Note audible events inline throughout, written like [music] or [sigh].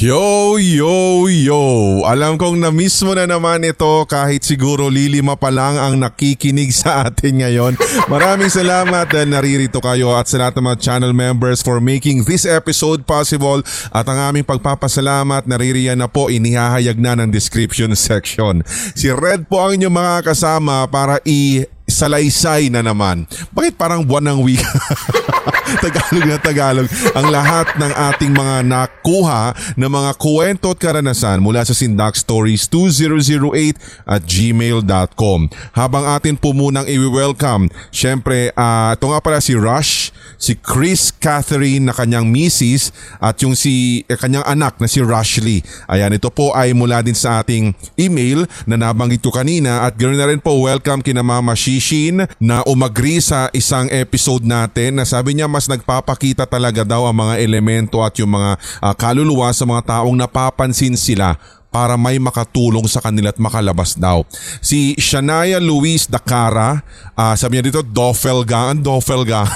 Yo, yo, yo! Alam kong na-miss mo na naman ito kahit siguro lilima pa lang ang nakikinig sa atin ngayon. Maraming salamat dahil naririto kayo at sa lahat ng mga channel members for making this episode possible at ang aming pagpapasalamat naririyan na po inihahayag na ng description section. Si Red po ang inyong mga kasama para i salaysay na naman. Bakit parang buwan ng week? [laughs] Tagalog na Tagalog. Ang lahat ng ating mga nakuha na mga kwento at karanasan mula sa Sindak Stories 2008 at gmail.com. Habang atin po munang i-welcome, syempre, uh, ito nga pala si Rush, si Chris Catherine na kanyang misis at yung si eh, kanyang anak na si Rushley. Ayan, ito po ay mula din sa ating email na nabanggit ko kanina at ganoon na rin po welcome kina Mama Shi Shin na umagri sa isang episode natin na sabi niya mas nagpapakita talaga daw ang mga elemento at yung mga uh, kaluluwa sa mga taong napapansin sila para may makatulong sa kanila at makalabas daw. Si Shania Luis Dakara, uh, sabi niya dito, Doppelganger, Doppelganger.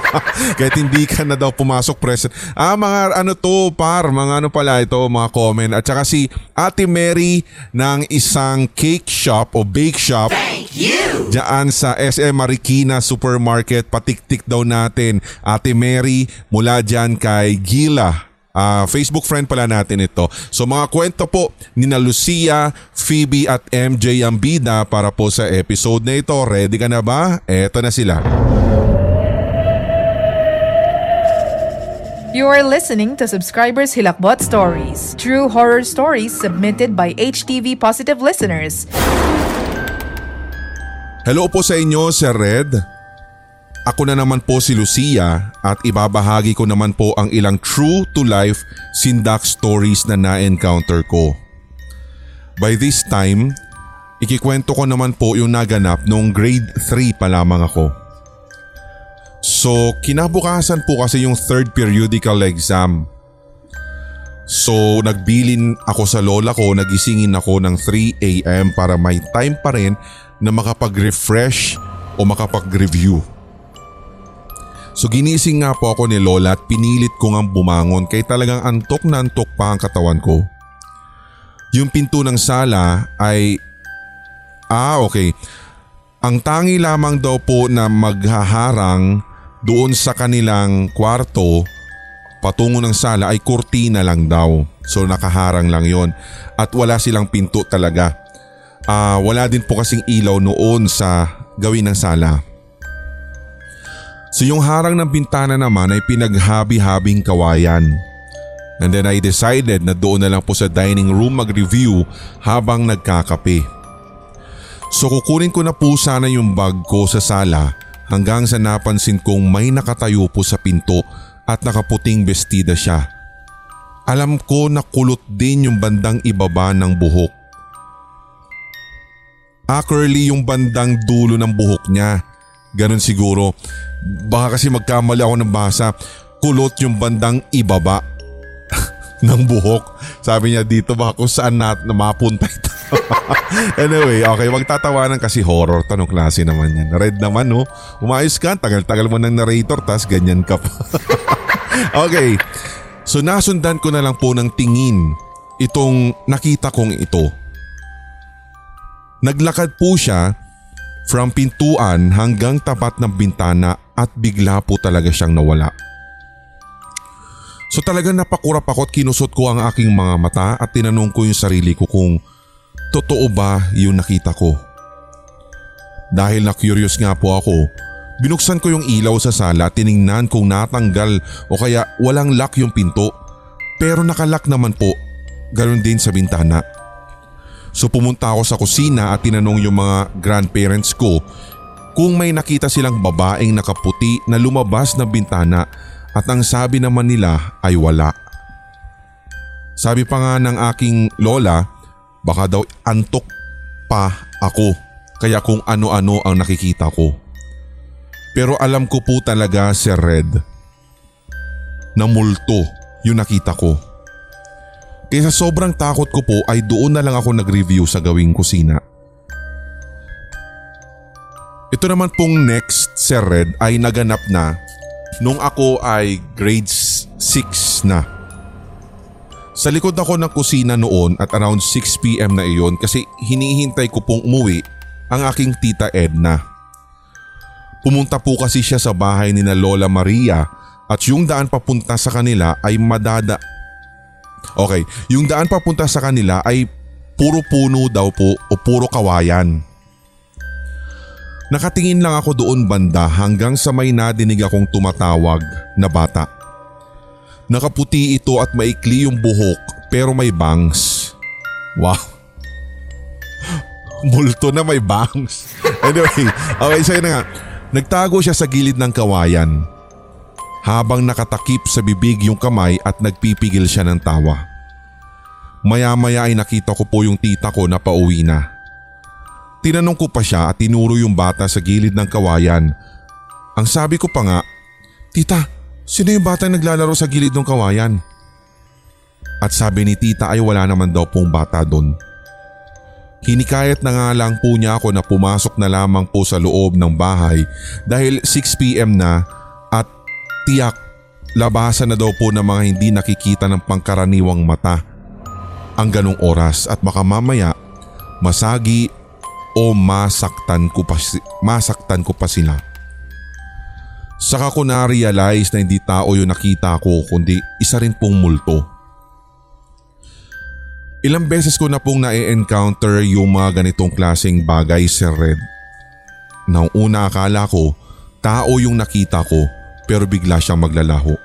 [laughs] Kahit hindi ka na daw pumasok present. Ah, mga ano to, par, mga ano pala ito, mga comment. At saka si Ate Mary ng isang cake shop o bake shop. Thank you! Diyan sa SM Marikina Supermarket, patiktik daw natin. Ate Mary mula dyan kay Gila Uh, Facebook friend pala natin ito. So mga kwento po ni na Lucia, Phoebe at MJ ang bida para po sa episode na ito. Ready ka na ba? Eto na sila. You are listening to Subscribers Hilakbot Stories, true horror stories submitted by HTV Positive listeners. Hello po sa inyo, Sir Red. Ako na naman po si Lucia at ibabahagi ko naman po ang ilang true to life sindak stories na na-encounter ko. By this time, ikikwento ko naman po yung naganap noong grade 3 pa lamang ako. So kinabukasan po kasi yung third periodical exam. So nagbilin ako sa lola ko, nagisingin ako ng 3am para may time pa rin na makapag-refresh o makapag-review. So ginising nga po ako ni Lola at pinilit ko ngang bumangon kay talagang antok na antok pa ang katawan ko. Yung pinto ng sala ay... Ah okay. Ang tangi lamang daw po na maghaharang doon sa kanilang kwarto patungo ng sala ay kurtina lang daw. So nakaharang lang yon at wala silang pinto talaga. Uh, wala din po kasing ilaw noon sa gawin ng sala. So yung harang ng bintana naman ay pinaghabi-habing kawayan. And then I decided na doon na lang po sa dining room mag-review habang nagkakape. So kukunin ko na po sana yung bag ko sa sala hanggang sa napansin kong may nakatayo po sa pinto at nakaputing bestida siya. Alam ko na kulot din yung bandang ibaba ng buhok. Curly yung bandang dulo ng buhok niya. Ganon siguro. Baka kasi magkamali ako ng basa. Kulot yung bandang ibaba [laughs] ng buhok. Sabi niya dito baka kung saan na, na mapunta ito. [laughs] anyway, okay, magtatawanan kasi horror. Tanong klase naman yan. Red naman no. Umayos ka, tagal-tagal mo ng narrator tas ganyan ka pa. [laughs] okay, so nasundan ko na lang po ng tingin itong nakita kong ito. Naglakad po siya from pintuan hanggang tapat ng bintana at bigla po talaga siyang nawala. So talaga napakurap ako at kinusot ko ang aking mga mata at tinanong ko yung sarili ko kung totoo ba yung nakita ko. Dahil na curious nga po ako, binuksan ko yung ilaw sa sala at tiningnan kung natanggal o kaya walang lock yung pinto. Pero nakalock naman po, ganoon din sa bintana. So pumunta ako sa kusina at tinanong yung mga grandparents ko kung may nakita silang babaeng nakaputi na lumabas ng bintana at ang sabi naman nila ay wala. Sabi pa nga ng aking lola, baka daw antok pa ako kaya kung ano-ano ang nakikita ko. Pero alam ko po talaga si Red na multo yung nakita ko. Kaya sobrang takot ko po ay doon na lang ako nag-review sa gawing kusina. Ito naman pong next Sir Red ay naganap na nung ako ay grade 6 na. Sa likod ako ng kusina noon at around 6pm na iyon kasi hinihintay ko pong umuwi ang aking tita Edna. Pumunta po kasi siya sa bahay ni na Lola Maria at yung daan papunta sa kanila ay madada... Okay, yung daan papunta sa kanila ay puro puno daw po o puro kawayan. Nakatingin lang ako doon banda hanggang sa may nadinig akong tumatawag na bata. Nakaputi ito at maikli yung buhok pero may bangs. Wow. [laughs] Multo na may bangs. [laughs] Anyway, okay sa'yo na nga. Nagtago siya sa gilid ng kawayan. Habang nakatakip sa bibig yung kamay at nagpipigil siya ng tawa. Maya-maya ay nakita ko po yung tita ko na pauwi na. Tinanong ko pa siya at tinuro yung bata sa gilid ng kawayan. Ang sabi ko pa nga, Tita, Sino yung bata naglalaro sa gilid ng kawayan? At sabi ni tita ay wala naman daw pong bata doon. Hinikayat na nga lang po niya ako na pumasok na lamang po sa loob ng bahay dahil 6pm na tiyak labasan na daw po ng mga hindi nakikita ng pangkaraniwang mata ang ganong oras at baka mamaya masagi o masaktan ko pa, masaktan ko pa sila. Saka ko na-realize na hindi tao yung nakita ko kundi isa rin pong multo. Ilang beses ko na pong na-encounter yung mga ganitong klaseng bagay Sir Red. Nang una akala ko tao yung nakita ko pero bigla siyang maglalaho.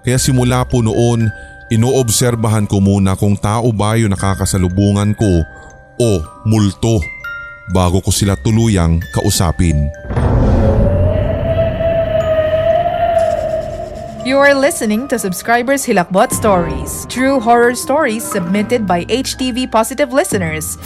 Kaya simula po noon inoobserbahan ko muna kung tao ba yung nakakasalubungan ko o multo bago ko sila tuluyang kausapin. You are listening to Subscribers Hilakbot Stories, true horror stories submitted by HTV Positive listeners.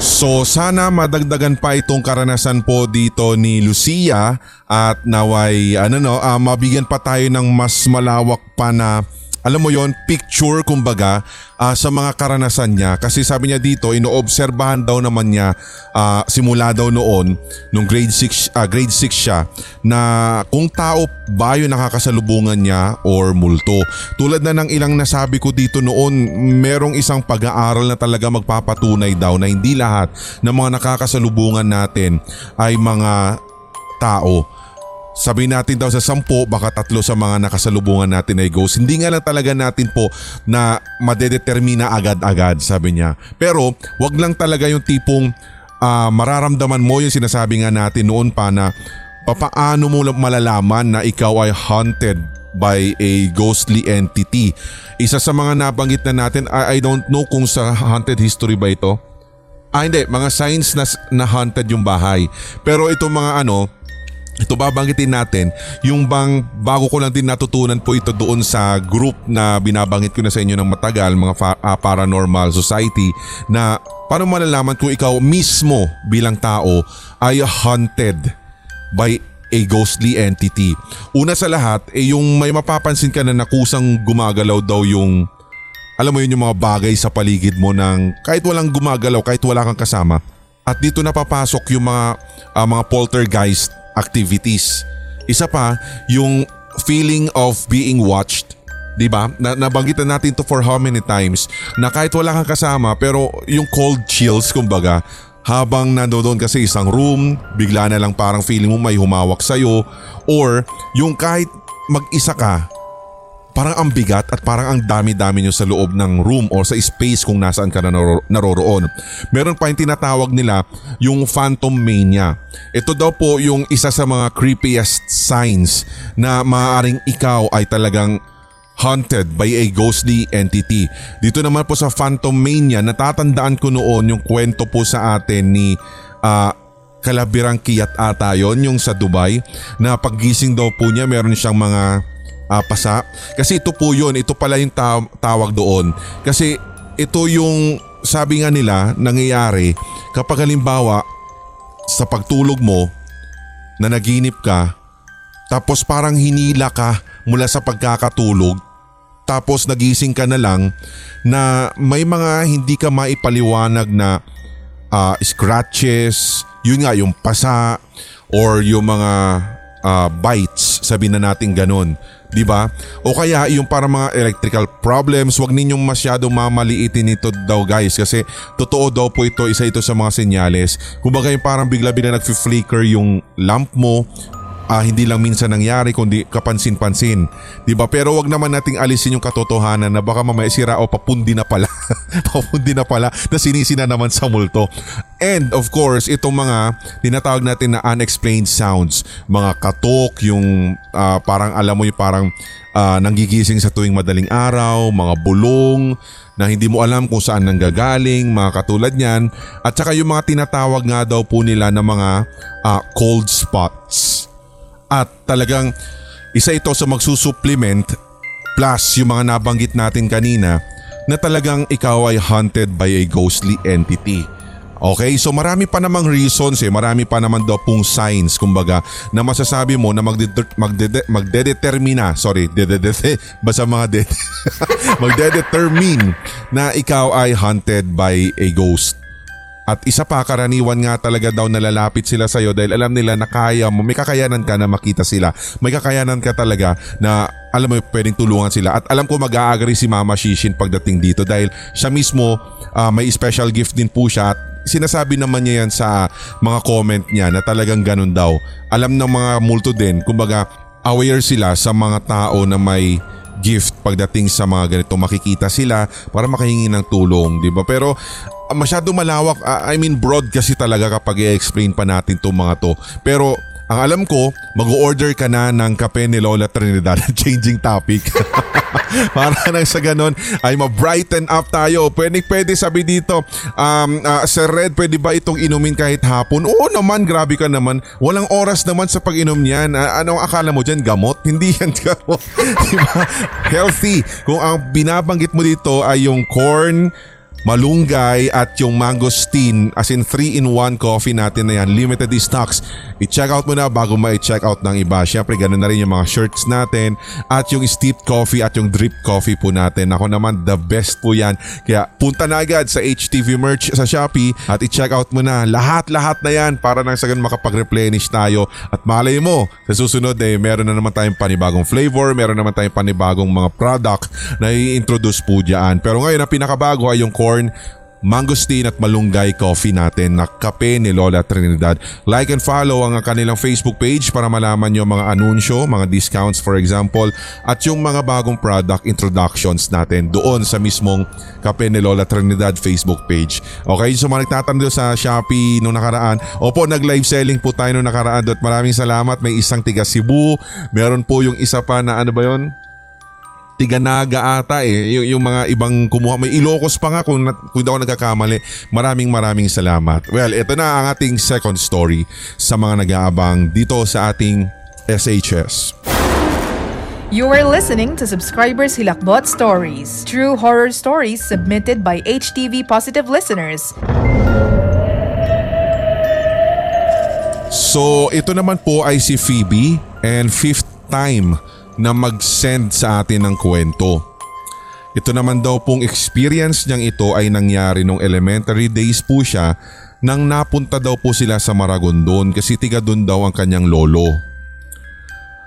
So sana madagdagan pa itong karanasan po dito ni Lucia at naway ano no, uh, mabigyan pa tayo ng mas malawak pa na alam mo yon picture kumbaga uh, sa mga karanasan niya. Kasi sabi niya dito inoobserbahan daw naman niya uh, simula daw noon nung grade 6 uh, grade 6 siya na kung tao ba yung nakakasalubungan niya or multo. Tulad na ng ilang nasabi ko dito noon merong isang pag-aaral na talaga magpapatunay daw na hindi lahat ng mga nakakasalubungan natin ay mga tao sabi natin daw sa sampo, baka tatlo sa mga nakasalubungan natin ay ghost. Hindi nga lang talaga natin po na madedetermina agad-agad, sabi niya. Pero wag lang talaga yung tipong uh, mararamdaman mo yung sinasabi nga natin noon pa na papaano mo malalaman na ikaw ay haunted by a ghostly entity. Isa sa mga nabanggit na natin, I, I don't know kung sa haunted history ba ito. Ah hindi, mga signs na, na haunted yung bahay. Pero itong mga ano, ito babanggitin natin, yung bang bago ko lang din natutunan po ito doon sa group na binabanggit ko na sa inyo ng matagal, mga fa- uh, paranormal society na paano malalaman kung ikaw mismo bilang tao ay haunted by a ghostly entity. Una sa lahat, eh yung may mapapansin ka na nakusang gumagalaw daw yung alam mo yun yung mga bagay sa paligid mo ng kahit walang gumagalaw, kahit wala kang kasama. At dito napapasok yung mga uh, mga poltergeist activities. Isa pa, yung feeling of being watched 'di ba? Na nabanggitan natin to for how many times na kahit wala kang kasama pero yung cold chills kumbaga habang nandoon kasi isang room, bigla na lang parang feeling mo may humawak sa iyo or yung kahit mag-isa ka parang ang bigat at parang ang dami-dami nyo sa loob ng room or sa space kung nasaan ka na naroroon. Meron pa yung tinatawag nila yung phantom mania. Ito daw po yung isa sa mga creepiest signs na maaaring ikaw ay talagang haunted by a ghostly entity. Dito naman po sa Phantom Mania, natatandaan ko noon yung kwento po sa atin ni uh, Kalabirang Kiyat ata yon yung sa Dubai na paggising daw po niya meron siyang mga uh, pasa. Kasi ito po yun, ito pala yung ta- tawag doon. Kasi ito yung sabi nga nila nangyayari kapag halimbawa sa pagtulog mo na naginip ka tapos parang hinila ka mula sa pagkakatulog tapos nagising ka na lang na may mga hindi ka maipaliwanag na uh, scratches, yun nga yung pasa or yung mga uh, bites, sabi na natin ganun Di ba? O kaya yung para mga electrical problems, wag ninyong masyadong mamaliitin ito daw guys kasi totoo daw po ito, isa ito sa mga senyales. Kumbaga yung parang bigla-bigla nag-flicker yung lamp mo, ah, hindi lang minsan nangyari kundi kapansin-pansin. 'Di ba? Pero wag naman nating alisin yung katotohanan na baka mamaya sira o papundi na pala. [laughs] papundi na pala na sinisi na naman sa multo. And of course, itong mga tinatawag natin na unexplained sounds, mga katok, yung ah, parang alam mo yung parang ah, nanggigising sa tuwing madaling araw, mga bulong na hindi mo alam kung saan nanggagaling, mga katulad niyan. At saka yung mga tinatawag nga daw po nila na mga ah, cold spots. At talagang isa ito sa magsusupplement plus yung mga nabanggit natin kanina na talagang ikaw ay haunted by a ghostly entity. Okay, so marami pa namang reasons eh, marami pa naman daw pong signs kumbaga na masasabi mo na magde- magde- magdedetermina, sorry, dededete, basta mga de- [laughs] magdedetermine na ikaw ay haunted by a ghost. At isa pa karaniwan nga talaga daw nalalapit sila sa iyo dahil alam nila na kaya mo, may kakayanan ka na makita sila. May kakayanan ka talaga na alam mo pwedeng tulungan sila. At alam ko mag-a-agree si Mama Shishin pagdating dito dahil siya mismo ah, may special gift din po siya at sinasabi naman niya yan sa mga comment niya na talagang ganun daw. Alam ng mga multo din, kumbaga aware sila sa mga tao na may gift pagdating sa mga ganito makikita sila para makahingi ng tulong, 'di ba? Pero masyado malawak, I mean broad kasi talaga kapag i-explain pa natin 'tong mga to. Pero ang alam ko, mag-order ka na ng kape ni Lola Trinidad [laughs] changing topic. [laughs] Para nang sa ganon ay ma-brighten up tayo. Pwede, pwede sabi dito, um, ah, Sir Red, pwede ba itong inumin kahit hapon? Oo naman, grabe ka naman. Walang oras naman sa pag-inom niyan. Ah, anong akala mo dyan? Gamot? [laughs] Hindi yan gamot. diba? Healthy. Kung ang binabanggit mo dito ay yung corn, malunggay at yung mangosteen as in 3-in-1 coffee natin na yan, limited stocks. I-check out mo na bago ma-check out ng iba. Siyempre ganun na rin yung mga shirts natin at yung steeped coffee at yung drip coffee po natin. Ako naman the best po yan. Kaya punta na agad sa HTV merch sa Shopee at i-check out mo na lahat-lahat na yan para nang sagan makapag-replenish tayo. At malay mo, sa susunod eh meron na naman tayong panibagong flavor, meron naman tayong panibagong mga product na i-introduce po dyan. Pero ngayon ang pinakabago ay yung corn, mangosteen at malunggay coffee natin na kape ni Lola Trinidad. Like and follow ang kanilang Facebook page para malaman nyo mga anunsyo, mga discounts for example at yung mga bagong product introductions natin doon sa mismong kape ni Lola Trinidad Facebook page. Okay, so mga nagtatanong sa Shopee nung nakaraan, opo nag-live selling po tayo nung nakaraan doon. Maraming salamat. May isang tiga Cebu, meron po yung isa pa na ano ba yon? Tiganaga ata eh. Yung, yung mga ibang kumuha. May Ilocos pa nga kung, kung ako nagkakamali. Maraming maraming salamat. Well, ito na ang ating second story sa mga nag-aabang dito sa ating SHS. You are listening to Subscribers Hilakbot Stories, true horror stories submitted by HTV Positive listeners. So ito naman po ay si Phoebe and fifth time na mag-send sa atin ng kwento. Ito naman daw pong experience niyang ito ay nangyari nung elementary days po siya nang napunta daw po sila sa Maragondon kasi tiga doon daw ang kanyang lolo.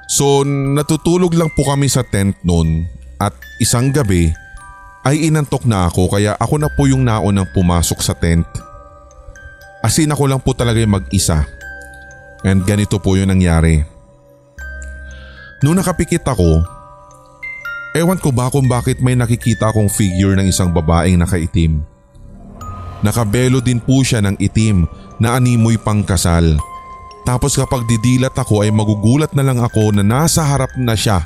So natutulog lang po kami sa tent noon at isang gabi ay inantok na ako kaya ako na po yung naunang pumasok sa tent. Asin ako lang po talaga yung mag-isa. And ganito po yung nangyari. Nung nakapikit ako, ewan ko ba kung bakit may nakikita akong figure ng isang babaeng nakaitim. Nakabelo din po siya ng itim na animoy pang kasal. Tapos kapag didilat ako ay magugulat na lang ako na nasa harap na siya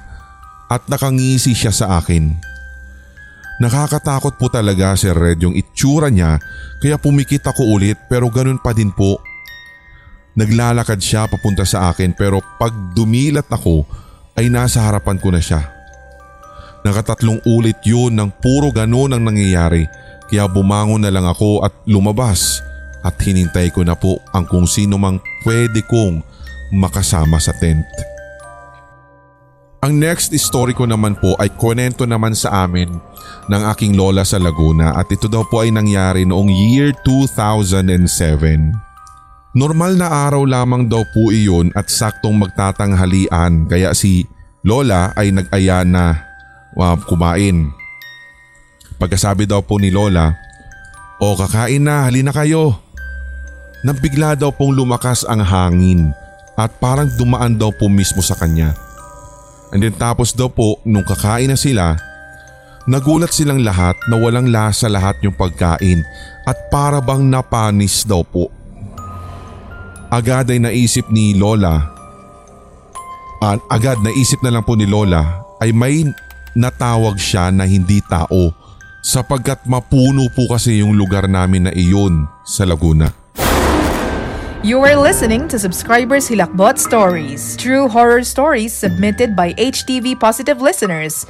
at nakangisi siya sa akin. Nakakatakot po talaga Sir Red yung itsura niya kaya pumikit ako ulit pero ganun pa din po. Naglalakad siya papunta sa akin pero pag dumilat ako ay nasa harapan ko na siya. Nakatatlong ulit yun ng puro ganun ang nangyayari kaya bumangon na lang ako at lumabas at hinintay ko na po ang kung sino mang pwede kong makasama sa tent. Ang next story ko naman po ay kwento naman sa amin ng aking lola sa Laguna at ito daw po ay nangyari noong year 2007. Normal na araw lamang daw po iyon at saktong magtatanghalian kaya si Lola ay nag-aya na uh, kumain. Pagkasabi daw po ni Lola, O kakain na, halina kayo. Nang bigla daw pong lumakas ang hangin at parang dumaan daw po mismo sa kanya. And then tapos daw po nung kakain na sila, nagulat silang lahat na walang lasa lahat yung pagkain at para bang napanis daw po. Agad ay naisip ni Lola, uh, agad naisip na lang po ni Lola ay may natawag siya na hindi tao sapagkat mapuno po kasi yung lugar namin na iyon sa Laguna. You are listening to Subscribers Hilakbot Stories, true horror stories submitted by HTV Positive listeners.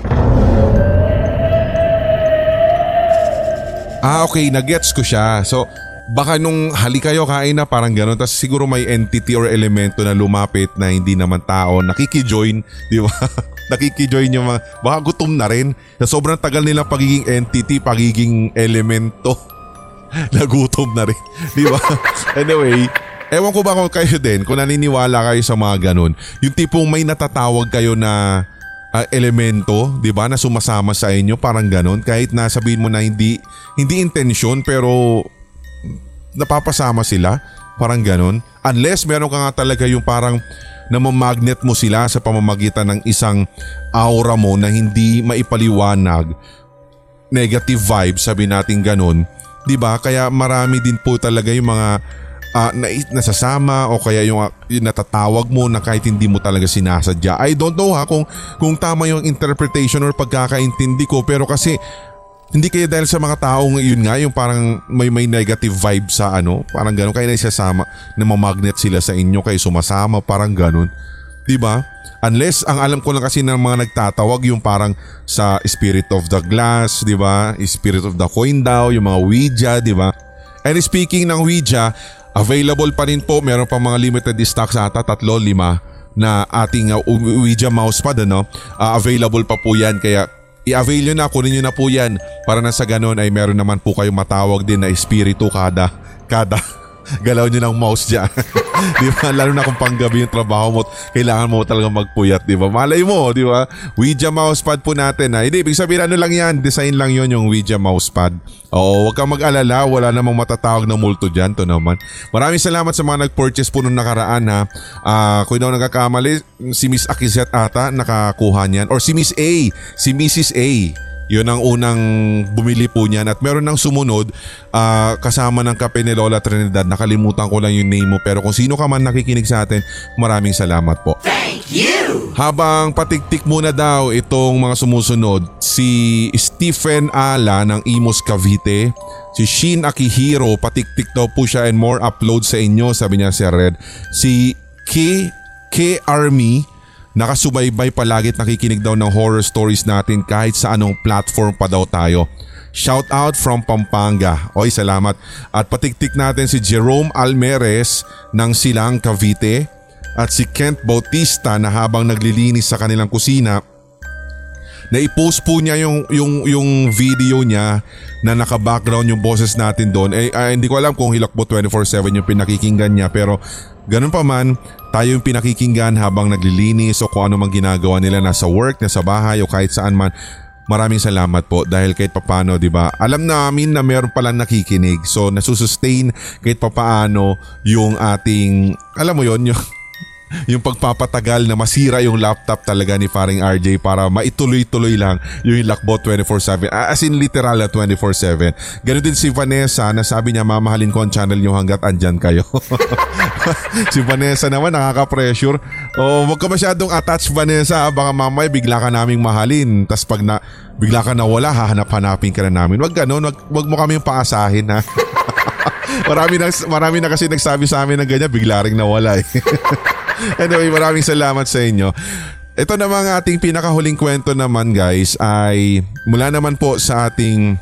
Ah, okay. Nagets ko siya. So, baka nung hali kayo kain na parang gano'n tapos siguro may entity or elemento na lumapit na hindi naman tao nakikijoin di ba [laughs] nakikijoin yung mga baka gutom na rin sa sobrang tagal nila pagiging entity pagiging elemento [laughs] nagutom na rin di ba [laughs] anyway Ewan ko ba kung kayo din, kung naniniwala kayo sa mga ganun. Yung tipong may natatawag kayo na uh, elemento, 'di ba, na sumasama sa inyo, parang ganun. Kahit na sabihin mo na hindi hindi intensyon pero napapasama sila, parang ganun. Unless meron ka nga talaga yung parang namamagnet mo sila sa pamamagitan ng isang aura mo na hindi maipaliwanag negative vibes, sabi natin ganun. 'Di ba? Kaya marami din po talaga yung mga uh, na, nasasama o kaya yung, yung natatawag mo na kahit hindi mo talaga sinasadya. I don't know ha kung, kung tama yung interpretation or pagkakaintindi ko pero kasi hindi kaya dahil sa mga taong yun nga yung parang may may negative vibe sa ano parang ganun. Kaya naisasama na mamagnet sila sa inyo kayo sumasama parang ganun. 'di ba? Unless ang alam ko lang kasi ng mga nagtatawag yung parang sa spirit of the glass 'di ba? Spirit of the coin daw yung mga Ouija 'di ba? And speaking ng Ouija Available pa rin po, meron pa mga limited stocks ata, tatlo, lima na ating uh, Ouija mousepad ano. Uh, available pa po yan. Kaya i-avail nyo na, kunin nyo na po yan. Para na sa ganun ay meron naman po kayong matawag din na espiritu kada kada galaw nyo ng mouse dyan. [laughs] di ba? Lalo na kung panggabi yung trabaho mo, kailangan mo talaga magpuyat, di ba? Malay mo, di ba? Ouija mousepad po natin ha. Hindi, ibig sabihin ano lang yan, design lang yon yung Ouija mousepad. Oo, huwag kang mag-alala, wala namang matatawag na multo dyan, to naman. Maraming salamat sa mga nag-purchase po nung nakaraan ha. Uh, kung daw nagkakamali, si Miss Akizet ata nakakuha niyan. Or si Miss A, si Mrs. A. Yun ang unang bumili po niyan at meron nang sumunod uh, kasama ng kape ni Lola Trinidad. Nakalimutan ko lang yung name mo pero kung sino ka man nakikinig sa atin, maraming salamat po. Thank you! Habang patiktik muna daw itong mga sumusunod, si Stephen Ala ng Imos Cavite, si Shin Akihiro, patiktik daw po siya and more upload sa inyo, sabi niya si Red. Si K, K Army, Nakasubaybay palagi at nakikinig daw ng horror stories natin kahit sa anong platform pa daw tayo. Shout out from Pampanga. Oy, salamat. At patiktik natin si Jerome Almeres ng Silang Cavite at si Kent Bautista na habang naglilinis sa kanilang kusina na i-post po niya yung, yung, yung video niya na naka-background yung boses natin doon. Eh, uh, hindi ko alam kung Hilakbo 24-7 yung pinakikinggan niya pero ganun pa man, tayo yung pinakikinggan habang naglilinis o kung ano mang ginagawa nila nasa work, nasa bahay o kahit saan man. Maraming salamat po dahil kahit papano, 'di ba? Alam namin na meron palang nakikinig. So nasusustain kahit papaano yung ating alam mo 'yon, yung yung pagpapatagal na masira yung laptop talaga ni Faring RJ para maituloy-tuloy lang yung Lakbot 24-7. As in literal na 24-7. Ganun din si Vanessa na sabi niya mamahalin ko ang channel niyo hanggat andyan kayo. [laughs] si Vanessa naman nakaka-pressure. Oh, wag ka masyadong attach Vanessa. Baka mamaya bigla ka naming mahalin. Tapos pag na, bigla ka nawala, hahanap-hanapin ka na namin. Wag ganun. Wag, wag mo kami paasahin ha. [laughs] marami, na, marami na kasi nagsabi sa amin ng ganyan, bigla ring nawala eh. [laughs] [laughs] anyway, maraming salamat sa inyo. Ito namang ating pinakahuling kwento naman guys ay mula naman po sa ating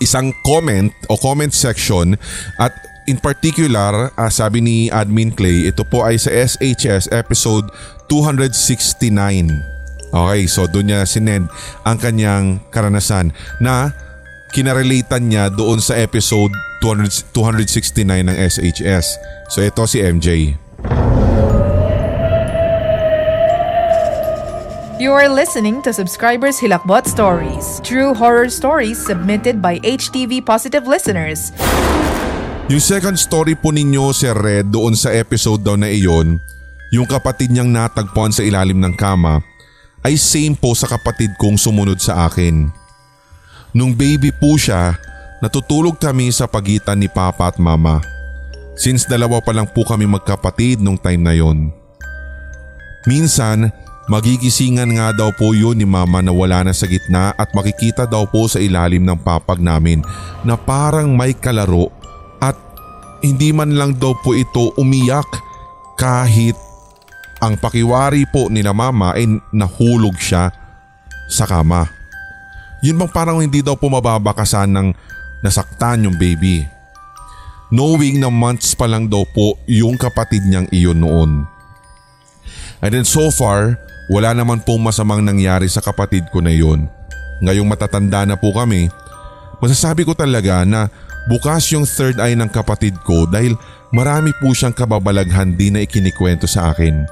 isang comment o comment section at in particular uh, sabi ni Admin Clay ito po ay sa SHS episode 269. Okay, so doon niya sinend ang kanyang karanasan na kinarelatan niya doon sa episode 200, 269 ng SHS. So ito si MJ. You are listening to Subscribers Hilakbot Stories, true horror stories submitted by HTV Positive listeners. Yung second story po ninyo, Sir Red, doon sa episode daw na iyon, yung kapatid niyang natagpuan sa ilalim ng kama, ay same po sa kapatid kong sumunod sa akin. Nung baby po siya, natutulog kami sa pagitan ni Papa at Mama. Since dalawa pa lang po kami magkapatid nung time na yon. Minsan, Magigisingan nga daw po yun ni mama na wala na sa gitna at makikita daw po sa ilalim ng papag namin na parang may kalaro at hindi man lang daw po ito umiyak kahit ang pakiwari po ni na mama ay nahulog siya sa kama. Yun bang parang hindi daw po mababakasan ng nasaktan yung baby. Knowing na months pa lang daw po yung kapatid niyang iyon noon. And then so far, wala naman pong masamang nangyari sa kapatid ko na yon. Ngayong matatanda na po kami, masasabi ko talaga na bukas yung third eye ng kapatid ko dahil marami po siyang kababalaghan din na ikinikwento sa akin.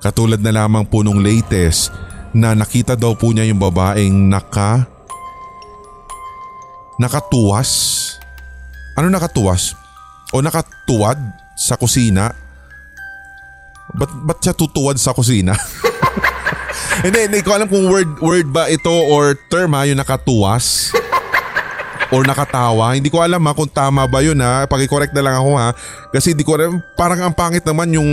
Katulad na lamang po nung latest na nakita daw po niya yung babaeng naka... Nakatuwas? Ano nakatuwas? O nakatuwad sa kusina? Ba't, ba't siya tutuwad sa kusina? [laughs] Hindi, hindi ko alam kung word, word ba ito or term ha, yung nakatuwas or nakatawa. Hindi ko alam ha kung tama ba yun ha. Paki-correct na lang ako ha. Kasi hindi ko alam, parang ang pangit naman yung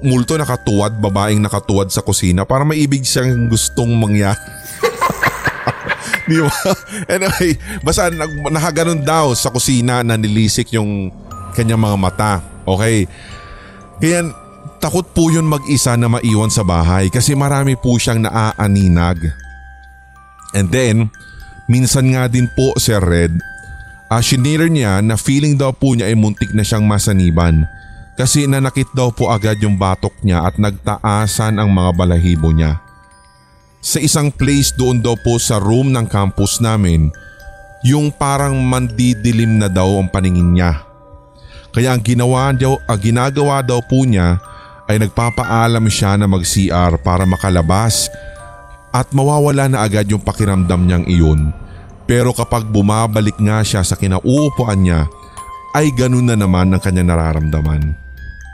multo nakatuwad, babaeng nakatuwad sa kusina. Parang may ibig siyang gustong mangyari. [laughs] Di ba? Anyway, basta nakaganon daw sa kusina na nilisik yung kanyang mga mata. Okay. Kaya Takot po yun mag-isa na maiwan sa bahay kasi marami po siyang naaaninag. And then, minsan nga din po Sir Red, uh, shinare niya na feeling daw po niya ay muntik na siyang masaniban kasi nanakit daw po agad yung batok niya at nagtaasan ang mga balahibo niya. Sa isang place doon daw po sa room ng campus namin, yung parang mandidilim na daw ang paningin niya. Kaya ang ginawa daw, ang ginagawa daw po niya ay nagpapaalam siya na mag-CR para makalabas at mawawala na agad yung pakiramdam niyang iyon. Pero kapag bumabalik nga siya sa kinauupuan niya ay ganun na naman ang kanya nararamdaman.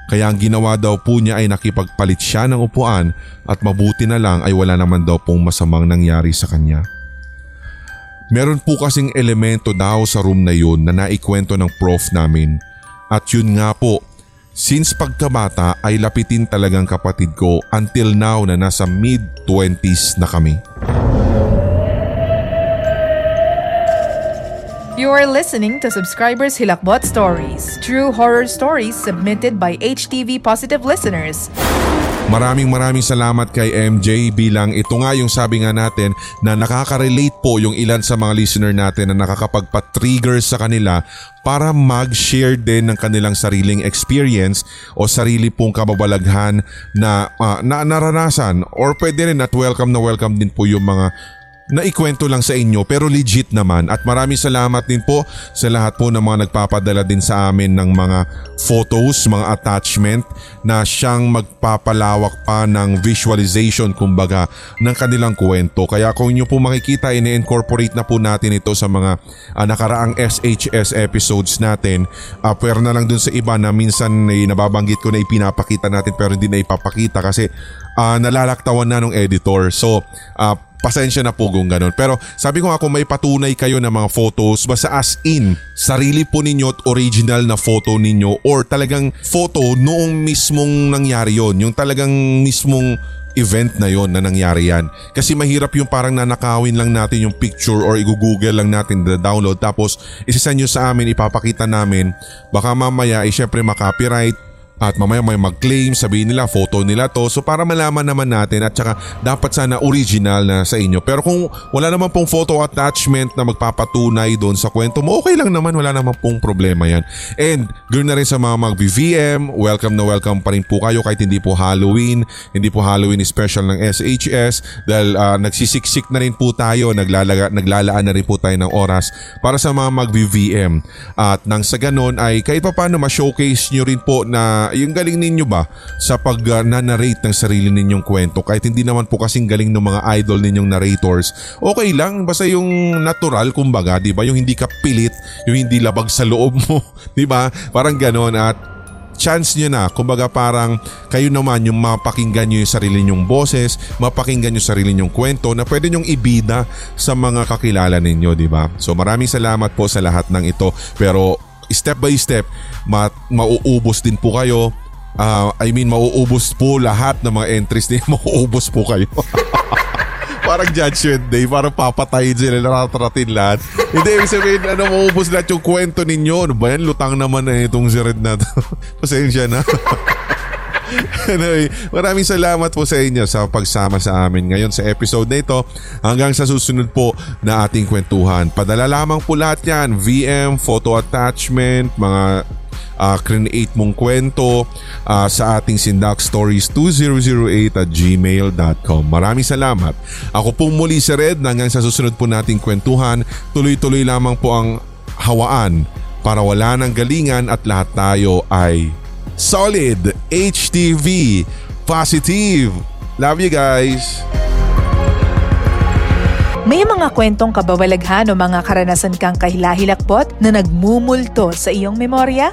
Kaya ang ginawa daw po niya ay nakipagpalit siya ng upuan at mabuti na lang ay wala naman daw pong masamang nangyari sa kanya. Meron po kasing elemento daw sa room na yun na naikwento ng prof namin at yun nga po Since pagkabata ay lapitin talagang kapatid ko until now na nasa mid-20s na kami. You are listening to Subscribers Hilakbot Stories, true horror stories submitted by HTV Positive listeners. Maraming maraming salamat kay MJ bilang ito nga yung sabi nga natin na nakaka-relate po yung ilan sa mga listener natin na nakakapagpa-trigger sa kanila para mag-share din ng kanilang sariling experience o sarili pong kababalaghan na, uh, na naranasan or pwede rin at welcome na welcome din po yung mga na ikwento lang sa inyo pero legit naman at maraming salamat din po sa lahat po ng mga nagpapadala din sa amin ng mga photos, mga attachment na siyang magpapalawak pa ng visualization kumbaga ng kanilang kwento. Kaya kung inyo po makikita, ini-incorporate na po natin ito sa mga uh, nakaraang SHS episodes natin. Uh, pero na lang dun sa iba na minsan ay nababanggit ko na ipinapakita natin pero hindi na ipapakita kasi uh, nalalaktawan na ng editor. So uh, pasensya na po kung ganun. Pero sabi ko nga kung may patunay kayo ng mga photos, basta as in, sarili po ninyo at original na photo ninyo or talagang photo noong mismong nangyari yon Yung talagang mismong event na yon na nangyari yan. Kasi mahirap yung parang nanakawin lang natin yung picture or i-google lang natin the download tapos isisend nyo sa amin, ipapakita namin. Baka mamaya ay syempre makopyright at mamaya may mag-claim, sabihin nila photo nila to. So para malaman naman natin at saka dapat sana original na sa inyo. Pero kung wala naman pong photo attachment na magpapatunay doon sa kwento mo, okay lang naman, wala naman pong problema yan. And ganoon na rin sa mga mag-VVM, welcome na welcome pa rin po kayo kahit hindi po Halloween, hindi po Halloween special ng SHS dahil uh, nagsisiksik na rin po tayo, naglalaga, naglalaan na rin po tayo ng oras para sa mga mag-VVM. At nang sa ganon ay kahit pa paano ma-showcase nyo rin po na na yung galing ninyo ba sa pag uh, narrate ng sarili ninyong kwento kahit hindi naman po kasing galing ng mga idol ninyong narrators. Okay lang basta yung natural kumbaga, 'di ba? Yung hindi ka pilit, yung hindi labag sa loob mo, [laughs] 'di ba? Parang ganoon at chance nyo na. Kumbaga parang kayo naman yung mapakinggan nyo yung sarili nyong boses, mapakinggan nyo sarili nyong kwento na pwede nyong ibida sa mga kakilala ninyo, di ba? So maraming salamat po sa lahat ng ito. Pero step by step, ma- mauubos din po kayo. Uh, I mean, mauubos po lahat ng mga entries niya. [laughs] Mauubos po kayo. [laughs] parang judgment day, parang papatayin sila, naratratin lahat. [laughs] Hindi, ibig sabihin, ano, maubos lahat yung kwento ninyo. Ano ba yan? Lutang naman na itong si Red na to. Pasensya na. [laughs] anyway, maraming salamat po sa inyo sa pagsama sa amin ngayon sa episode na ito. Hanggang sa susunod po na ating kwentuhan. Padala lamang po lahat yan. VM, photo attachment, mga uh, create mong kwento uh, sa ating Sindak Stories 2008 at gmail.com. Maraming salamat. Ako pong muli si Red hanggang sa susunod po nating kwentuhan. Tuloy-tuloy lamang po ang hawaan para wala ng galingan at lahat tayo ay solid, HTV, positive. Love you guys! May mga kwentong kabawalaghan o mga karanasan kang kahilahilakbot na nagmumulto sa iyong memorya?